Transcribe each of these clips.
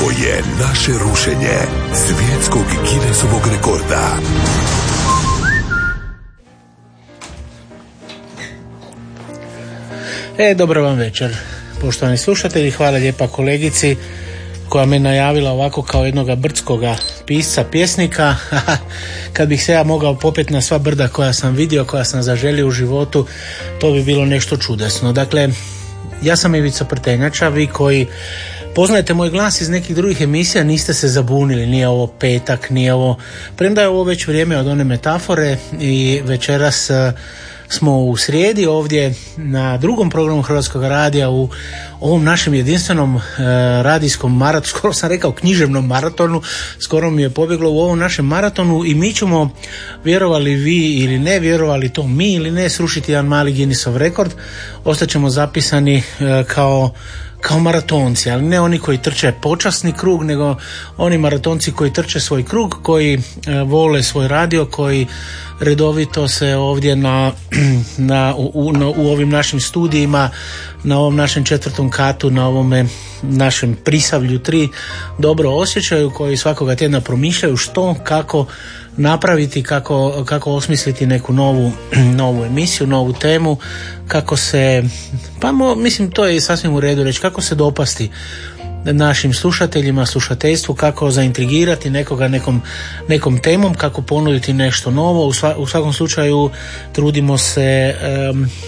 Ovo je naše rušenje svjetskog Guinnessovog rekorda. E, dobro vam večer, poštovani slušatelji. Hvala lijepa kolegici koja me najavila ovako kao jednoga brdskoga pisca, pjesnika. Kad bih se ja mogao popet na sva brda koja sam vidio, koja sam zaželio u životu, to bi bilo nešto čudesno. Dakle, ja sam Ivica Prtenjača, vi koji poznajete moj glas iz nekih drugih emisija, niste se zabunili, nije ovo petak, nije ovo, premda je ovo već vrijeme od one metafore i večeras smo u srijedi ovdje na drugom programu Hrvatskog radija u ovom našem jedinstvenom e, radijskom maratonu, skoro sam rekao književnom maratonu, skoro mi je pobjeglo u ovom našem maratonu i mi ćemo, vjerovali vi ili ne, vjerovali to mi ili ne, srušiti jedan mali Guinnessov rekord, ostaćemo zapisani e, kao kao maratonci, ali ne oni koji trče počasni krug, nego oni maratonci koji trče svoj krug, koji e, vole svoj radio, koji redovito se ovdje na, na, u, u ovim našim studijima, na ovom našem četvrtom katu, na ovome našem prisavlju tri dobro osjećaju, koji svakoga tjedna promišljaju što, kako napraviti, kako, kako osmisliti neku novu, novu emisiju, novu temu, kako se, pa mo, mislim to je sasvim u redu reći, kako se dopasti našim slušateljima, slušateljstvu, kako zaintrigirati nekoga nekom, nekom temom, kako ponuditi nešto novo. U, u svakom slučaju trudimo se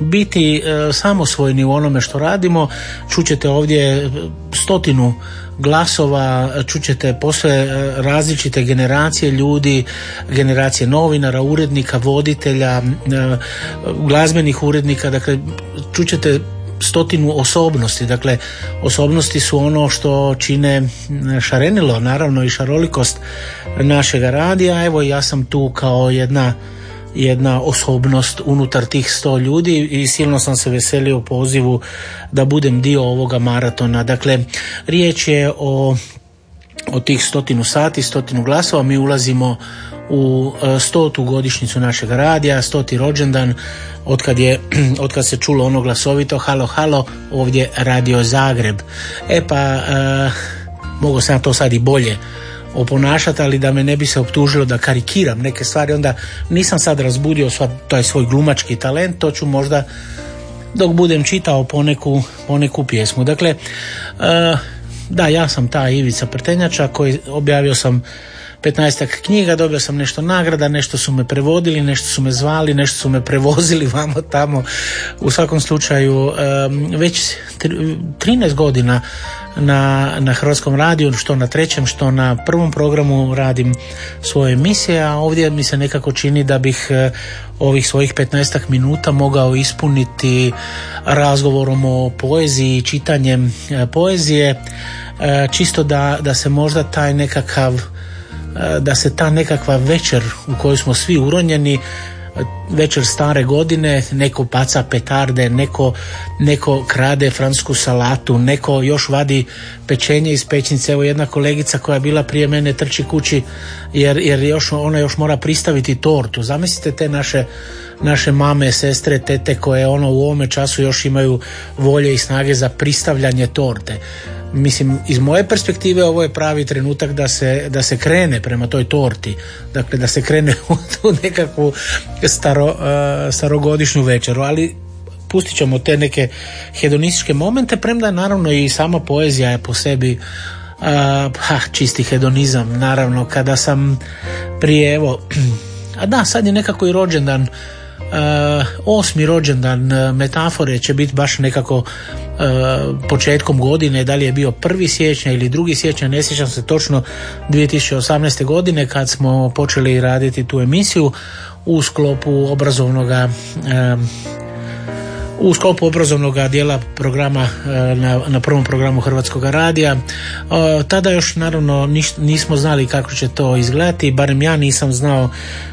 biti um, samosvojni u onome što radimo. Čućete ovdje stotinu glasova, čućete posve različite generacije ljudi, generacije novinara, urednika, voditelja, glazbenih urednika, dakle čućete stotinu osobnosti. Dakle, osobnosti su ono što čine šarenilo, naravno i šarolikost našega radija. Evo ja sam tu kao jedna jedna osobnost unutar tih sto ljudi i silno sam se veselio pozivu da budem dio ovoga maratona. Dakle, riječ je o, o tih stotinu sati, stotinu glasova. Mi ulazimo u e, stotu godišnjicu našeg radija, stoti rođendan, otkad, je, otkad se čulo ono glasovito halo halo, ovdje Radio Zagreb. E pa, e, mogu sam to sad i bolje oponašati, ali da me ne bi se optužilo da karikiram neke stvari, onda nisam sad razbudio sva, taj svoj glumački talent, to ću možda dok budem čitao poneku, poneku pjesmu. Dakle, e, da, ja sam ta Ivica Prtenjača koji objavio sam 15 knjiga, dobio sam nešto nagrada, nešto su me prevodili, nešto su me zvali, nešto su me prevozili vamo tamo. U svakom slučaju već 13 godina na, na Hrvatskom radiju, što na trećem, što na prvom programu radim svoje emisije, a ovdje mi se nekako čini da bih eh, ovih svojih 15 minuta mogao ispuniti razgovorom o poeziji, čitanjem eh, poezije, eh, čisto da, da se možda taj nekakav da se ta nekakva večer u kojoj smo svi uronjeni večer stare godine, neko paca petarde, neko, neko krade francusku salatu, neko još vadi pečenje iz pećnice. Evo jedna kolegica koja je bila prije mene trči kući jer, jer još, ona još mora pristaviti tortu. Zamislite te naše, naše mame, sestre, tete koje ono u ovome času još imaju volje i snage za pristavljanje torte mislim iz moje perspektive ovo je pravi trenutak da se, da se krene prema toj torti. Dakle da se krene u tu nekakvu staro, uh, starogodišnju večeru. Ali pustit ćemo te neke hedonističke momente premda naravno i sama poezija je po sebi uh, ha, čisti hedonizam. Naravno kada sam prije evo a da sad je nekako i rođendan osmi rođendan uh, metafore će biti baš nekako uh, početkom godine, da li je bio prvi siječnja ili drugi siječnja, ne sjećam se točno 2018. godine kad smo počeli raditi tu emisiju u sklopu obrazovnog u sklopu obrazovnog dijela programa na, na prvom programu Hrvatskog radija. Tada još naravno nismo znali kako će to izgledati, barem ja nisam znao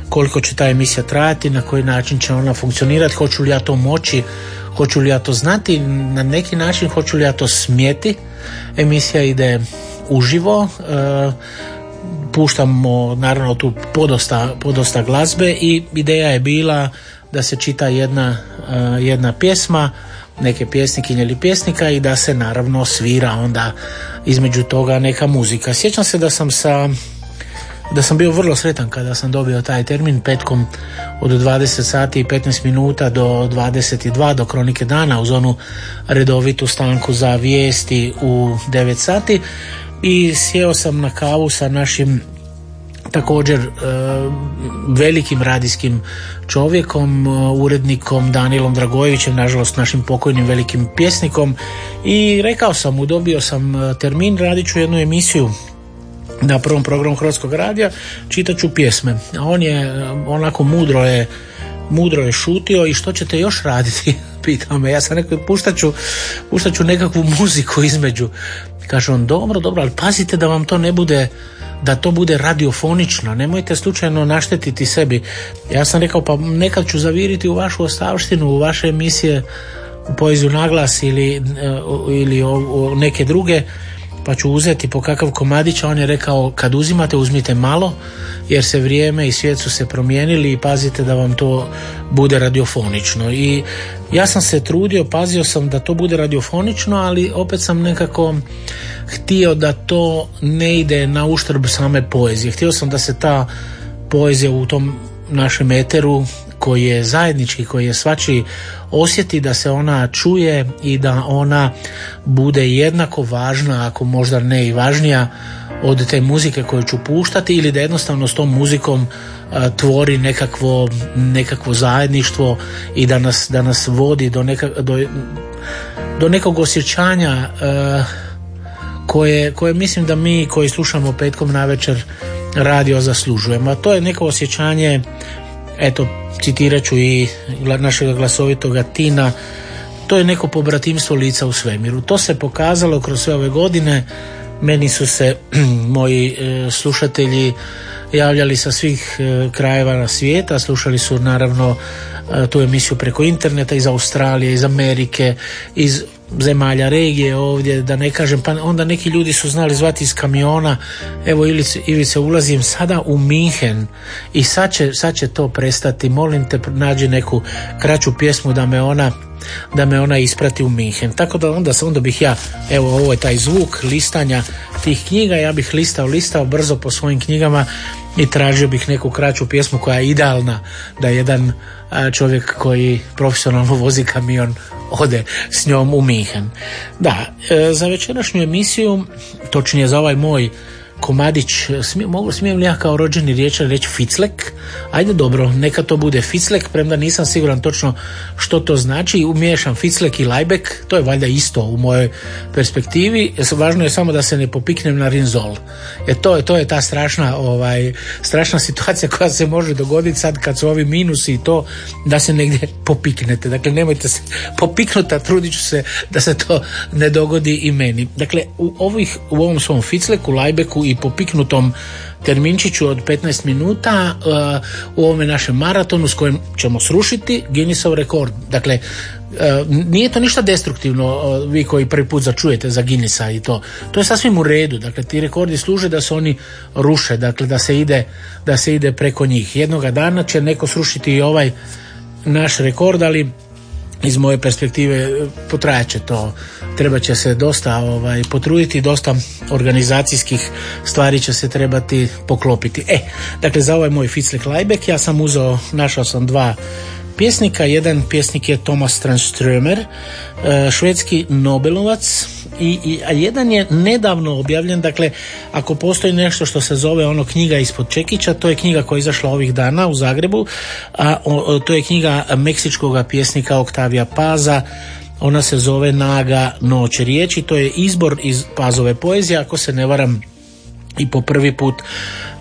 koliko će ta emisija trajati, na koji način će ona funkcionirati, hoću li ja to moći, hoću li ja to znati, na neki način hoću li ja to smjeti. Emisija ide uživo, e, puštamo naravno tu podosta, podosta glazbe i ideja je bila da se čita jedna, jedna pjesma neke pjesnikinje ili pjesnika i da se naravno svira onda između toga neka muzika. Sjećam se da sam sa da sam bio vrlo sretan kada sam dobio taj termin petkom od 20 sati i 15 minuta do 22 do kronike dana uz onu redovitu stanku za vijesti u 9 sati i sjeo sam na kavu sa našim također e, velikim radijskim čovjekom, e, urednikom Danilom Dragojevićem, nažalost našim pokojnim velikim pjesnikom i rekao sam mu, dobio sam e, termin, radit ću jednu emisiju na prvom programu Hrvatskog radija, čitat ću pjesme. A on je onako mudro je mudro je šutio i što ćete još raditi? Pitao me. Ja sam rekao, puštat ću, puštat ću nekakvu muziku između. Kaže on, dobro, dobro, ali pazite da vam to ne bude da to bude radiofonično, nemojte slučajno naštetiti sebi. Ja sam rekao pa nekad ću zaviriti u vašu ostavštinu, u vaše emisije u poeziju naglas ili, e, ili o, neke druge pa ću uzeti po kakav komadić, a on je rekao kad uzimate uzmite malo jer se vrijeme i svijet su se promijenili i pazite da vam to bude radiofonično i ja sam se trudio, pazio sam da to bude radiofonično, ali opet sam nekako htio da to ne ide na uštrb same poezije. Htio sam da se ta poezija u tom našem eteru koji je zajednički, koji je svači osjeti da se ona čuje i da ona bude jednako važna, ako možda ne i važnija od te muzike koju ću puštati ili da jednostavno s tom muzikom tvori nekakvo, nekakvo zajedništvo i da nas, da nas vodi do, neka, do, do nekog osjećanja koje, koje mislim da mi koji slušamo petkom na večer radio zaslužujemo. A to je neko osjećanje, eto, citirat ću i našeg glasovitoga Tina, to je neko pobratimstvo lica u svemiru. To se pokazalo kroz sve ove godine. Meni su se moji e, slušatelji javljali sa svih e, krajeva na svijeta, slušali su naravno e, tu emisiju preko interneta iz Australije, iz Amerike, iz zemalja regije ovdje, da ne kažem, pa onda neki ljudi su znali zvati iz kamiona, evo ili se ulazim sada u Minhen i sad će, sad će to prestati, molim te nađi neku kraću pjesmu da me ona da me ona isprati u Minhen. Tako da onda, onda bih ja, evo ovo je taj zvuk listanja tih knjiga, ja bih listao, listao brzo po svojim knjigama i tražio bih neku kraću pjesmu koja je idealna da jedan čovjek koji profesionalno vozi kamion ode s njom u Minhen. Da, e, za večerašnju emisiju, točnije za ovaj moj komadić, smijem, mogu, smijem li ja kao rođeni riječar reći ficlek? Ajde dobro, neka to bude ficlek, premda nisam siguran točno što to znači. Umiješam ficlek i lajbek, to je valjda isto u mojoj perspektivi. Važno je samo da se ne popiknem na rinzol. E to je, to je ta strašna, ovaj, strašna situacija koja se može dogoditi sad kad su ovi minusi i to da se negdje popiknete. Dakle, nemojte se popiknuti, a trudit ću se da se to ne dogodi i meni. Dakle, u, ovih, u ovom svom ficleku, lajbeku i popiknutom terminčiću od 15 minuta uh, u ovome našem maratonu s kojim ćemo srušiti Guinnessov rekord. Dakle, uh, nije to ništa destruktivno uh, vi koji prvi put začujete za Guinnessa i to. To je sasvim u redu. Dakle, ti rekordi služe da se oni ruše, dakle da se ide, da se ide preko njih. Jednoga dana će neko srušiti i ovaj naš rekord, ali iz moje perspektive potrajat će to. Treba će se dosta ovaj, potruditi dosta organizacijskih stvari će se trebati poklopiti. E, dakle za ovaj moj Fitzlik Lajbek ja sam uzeo, našao sam dva pjesnika, jedan pjesnik je Thomas Tranströmer e, švedski Nobelovac. I, i, a jedan je nedavno objavljen, dakle ako postoji nešto što se zove ono knjiga ispod Čekića, to je knjiga koja je izašla ovih dana u Zagrebu, a to je knjiga meksičkog pjesnika Oktavija Paza, ona se zove Naga noć riječi, to je izbor iz Pazove poezije, ako se ne varam i po prvi put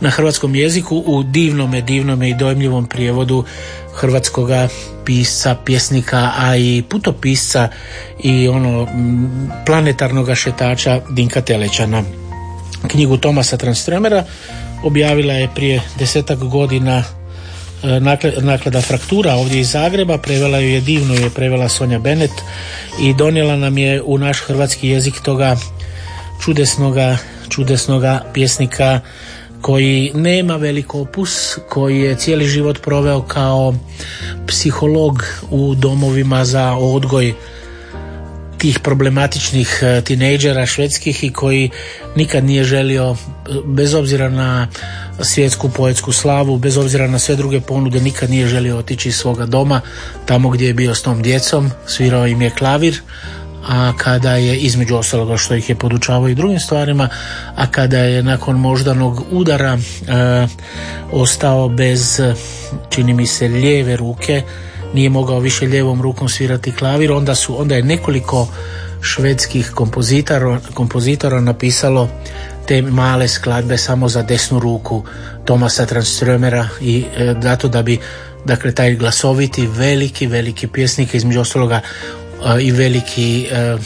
na hrvatskom jeziku u divnome, divnome i dojmljivom prijevodu hrvatskoga pisca, pjesnika, a i putopisca i ono planetarnog šetača Dinka Telećana. Knjigu Tomasa Transtremera objavila je prije desetak godina e, naklada Fraktura ovdje iz Zagreba, prevela ju je divno, je prevela Sonja Benet i donijela nam je u naš hrvatski jezik toga čudesnoga, čudesnoga pjesnika koji nema velik opus, koji je cijeli život proveo kao psiholog u domovima za odgoj tih problematičnih e, tinejdžera švedskih i koji nikad nije želio, e, bez obzira na svjetsku poetsku slavu, bez obzira na sve druge ponude, nikad nije želio otići iz svoga doma, tamo gdje je bio s tom djecom, svirao im je klavir, a kada je između ostaloga što ih je podučavao i drugim stvarima, a kada je nakon moždanog udara e, ostao bez čini mi se lijeve ruke, nije mogao više lijevom rukom svirati klavir, onda su onda je nekoliko švedskih kompozitora, kompozitora napisalo te male skladbe samo za desnu ruku Tomasa Tranströmera i e, zato da bi dakle taj glasoviti veliki veliki pjesnik između ostaloga i veliki e,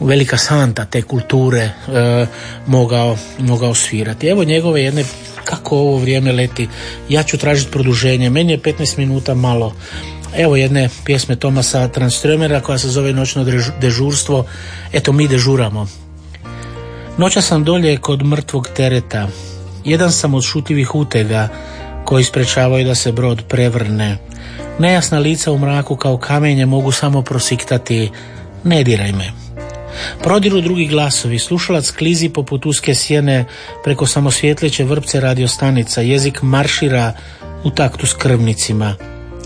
velika santa te kulture e, mogao, mogao svirati. Evo njegove jedne kako ovo vrijeme leti, ja ću tražiti produženje, meni je 15 minuta malo. Evo jedne pjesme Tomasa Tranströmera koja se zove Noćno dežurstvo. Eto mi dežuramo. Noća sam dolje kod mrtvog tereta. Jedan sam od šutljivih utega koji sprečavaju da se brod prevrne. Nejasna lica u mraku kao kamenje mogu samo prosiktati ne diraj me. Prodiru drugi glasovi, slušalac klizi poput uske sjene preko samosvjetleće vrpce radiostanica, jezik maršira u taktu s krvnicima.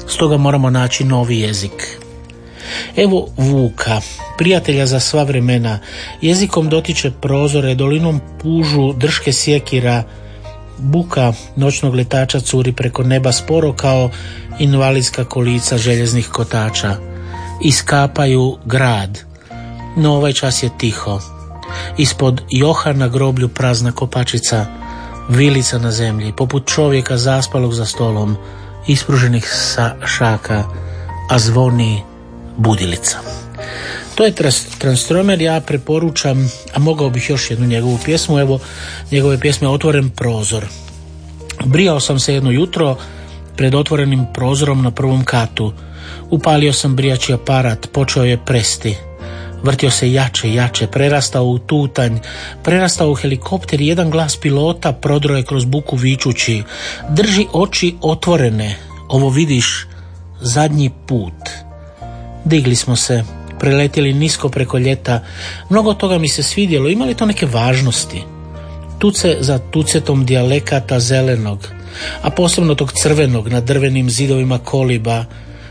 Stoga moramo naći novi jezik. Evo Vuka, prijatelja za sva vremena, jezikom dotiče prozore, dolinom pužu, drške sjekira, buka noćnog letača curi preko neba sporo kao invalidska kolica željeznih kotača. Iskapaju grad, no ovaj čas je tiho. Ispod joha na groblju prazna kopačica, vilica na zemlji, poput čovjeka zaspalog za stolom, ispruženih sa šaka, a zvoni budilica. To je Transtromer, ja preporučam, a mogao bih još jednu njegovu pjesmu, evo njegove pjesme Otvoren prozor. Brijao sam se jedno jutro pred otvorenim prozorom na prvom katu. Upalio sam brijači aparat, počeo je presti. Vrtio se jače, jače, prerastao u tutanj, prerastao u helikopter i jedan glas pilota prodroje kroz buku vičući. Drži oči otvorene, ovo vidiš zadnji put. Digli smo se, preletjeli nisko preko ljeta. Mnogo toga mi se svidjelo, imali to neke važnosti. Tuce za tucetom dijalekata zelenog, a posebno tog crvenog na drvenim zidovima koliba.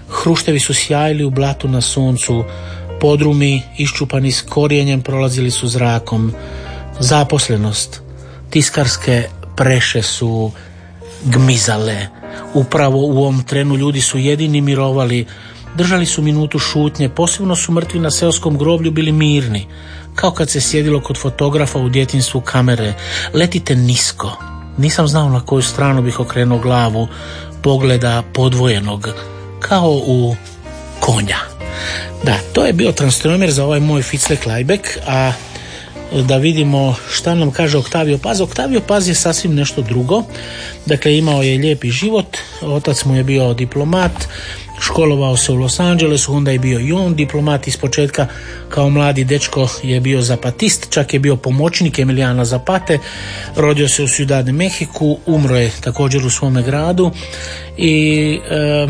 Hruštevi su sjajili u blatu na suncu, podrumi iščupani s korijenjem prolazili su zrakom. Zaposlenost, tiskarske preše su gmizale. Upravo u ovom trenu ljudi su jedini mirovali, držali su minutu šutnje, posebno su mrtvi na seoskom groblju bili mirni, kao kad se sjedilo kod fotografa u djetinstvu kamere. Letite nisko. Nisam znao na koju stranu bih okrenuo glavu, pogleda podvojenog, kao u konja. Da, to je bio transtromer za ovaj moj Fitzle Kleibek, a da vidimo šta nam kaže Oktavio Paz. Oktavio Paz je sasvim nešto drugo. Dakle, imao je lijepi život, otac mu je bio diplomat, školovao se u Los Angelesu, onda je bio i on diplomat iz početka kao mladi dečko je bio zapatist, čak je bio pomoćnik Emilijana Zapate, rodio se u Ciudad de Mexiku, umro je također u svome gradu i e,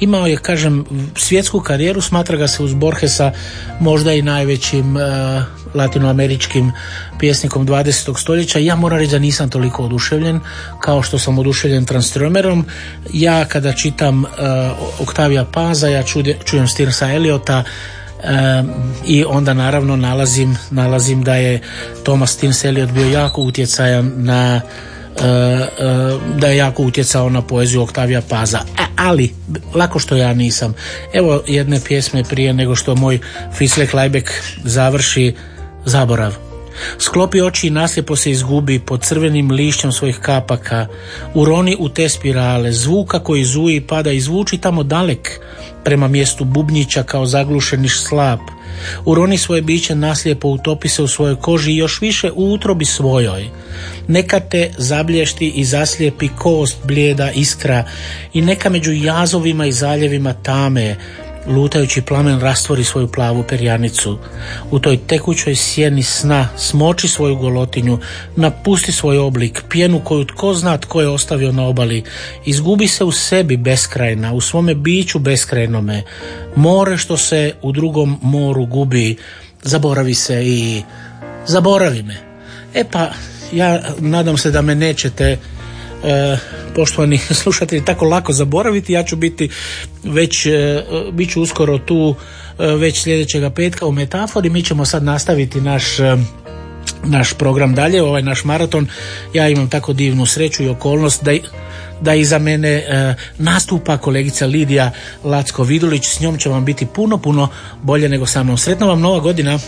imao je, kažem, svjetsku karijeru, smatra ga se uz Borgesa možda i najvećim e, latinoameričkim pjesnikom 20. stoljeća. Ja moram reći da nisam toliko oduševljen kao što sam oduševljen Transtromerom. Ja kada čitam uh, Oktavija Paza, ja čujem Stirsa Eliota, i onda naravno nalazim, nalazim da je Thomas Stins Eliot bio jako utjecajan na E, e, da je jako utjecao na poeziju Oktavija Paza. E, ali, lako što ja nisam. Evo jedne pjesme prije nego što moj Fisle Klajbek završi zaborav. Sklopi oči i naslijepo se izgubi pod crvenim lišćem svojih kapaka, uroni u te spirale, zvuka koji zuji pada i zvuči tamo dalek, prema mjestu bubnjića kao zaglušeni slap. Uroni svoje biće naslijepo, utopi se u svojoj koži i još više u utrobi svojoj. Neka te zablješti i zaslijepi kost, blijeda, iskra i neka među jazovima i zaljevima tame, lutajući plamen rastvori svoju plavu perjanicu. U toj tekućoj sjeni sna smoči svoju golotinju, napusti svoj oblik, pjenu koju tko zna tko je ostavio na obali, izgubi se u sebi beskrajna, u svome biću beskrajnome, more što se u drugom moru gubi, zaboravi se i zaboravi me. E pa, ja nadam se da me nećete e, poštovani slušatelji tako lako zaboraviti, ja ću biti već, e, bit ću uskoro tu e, već sljedećega petka u metafori, mi ćemo sad nastaviti naš e, naš program dalje, ovaj naš maraton, ja imam tako divnu sreću i okolnost da da iza mene e, nastupa kolegica Lidija Lacko Vidulić, s njom će vam biti puno, puno bolje nego sa mnom. Sretna vam nova godina!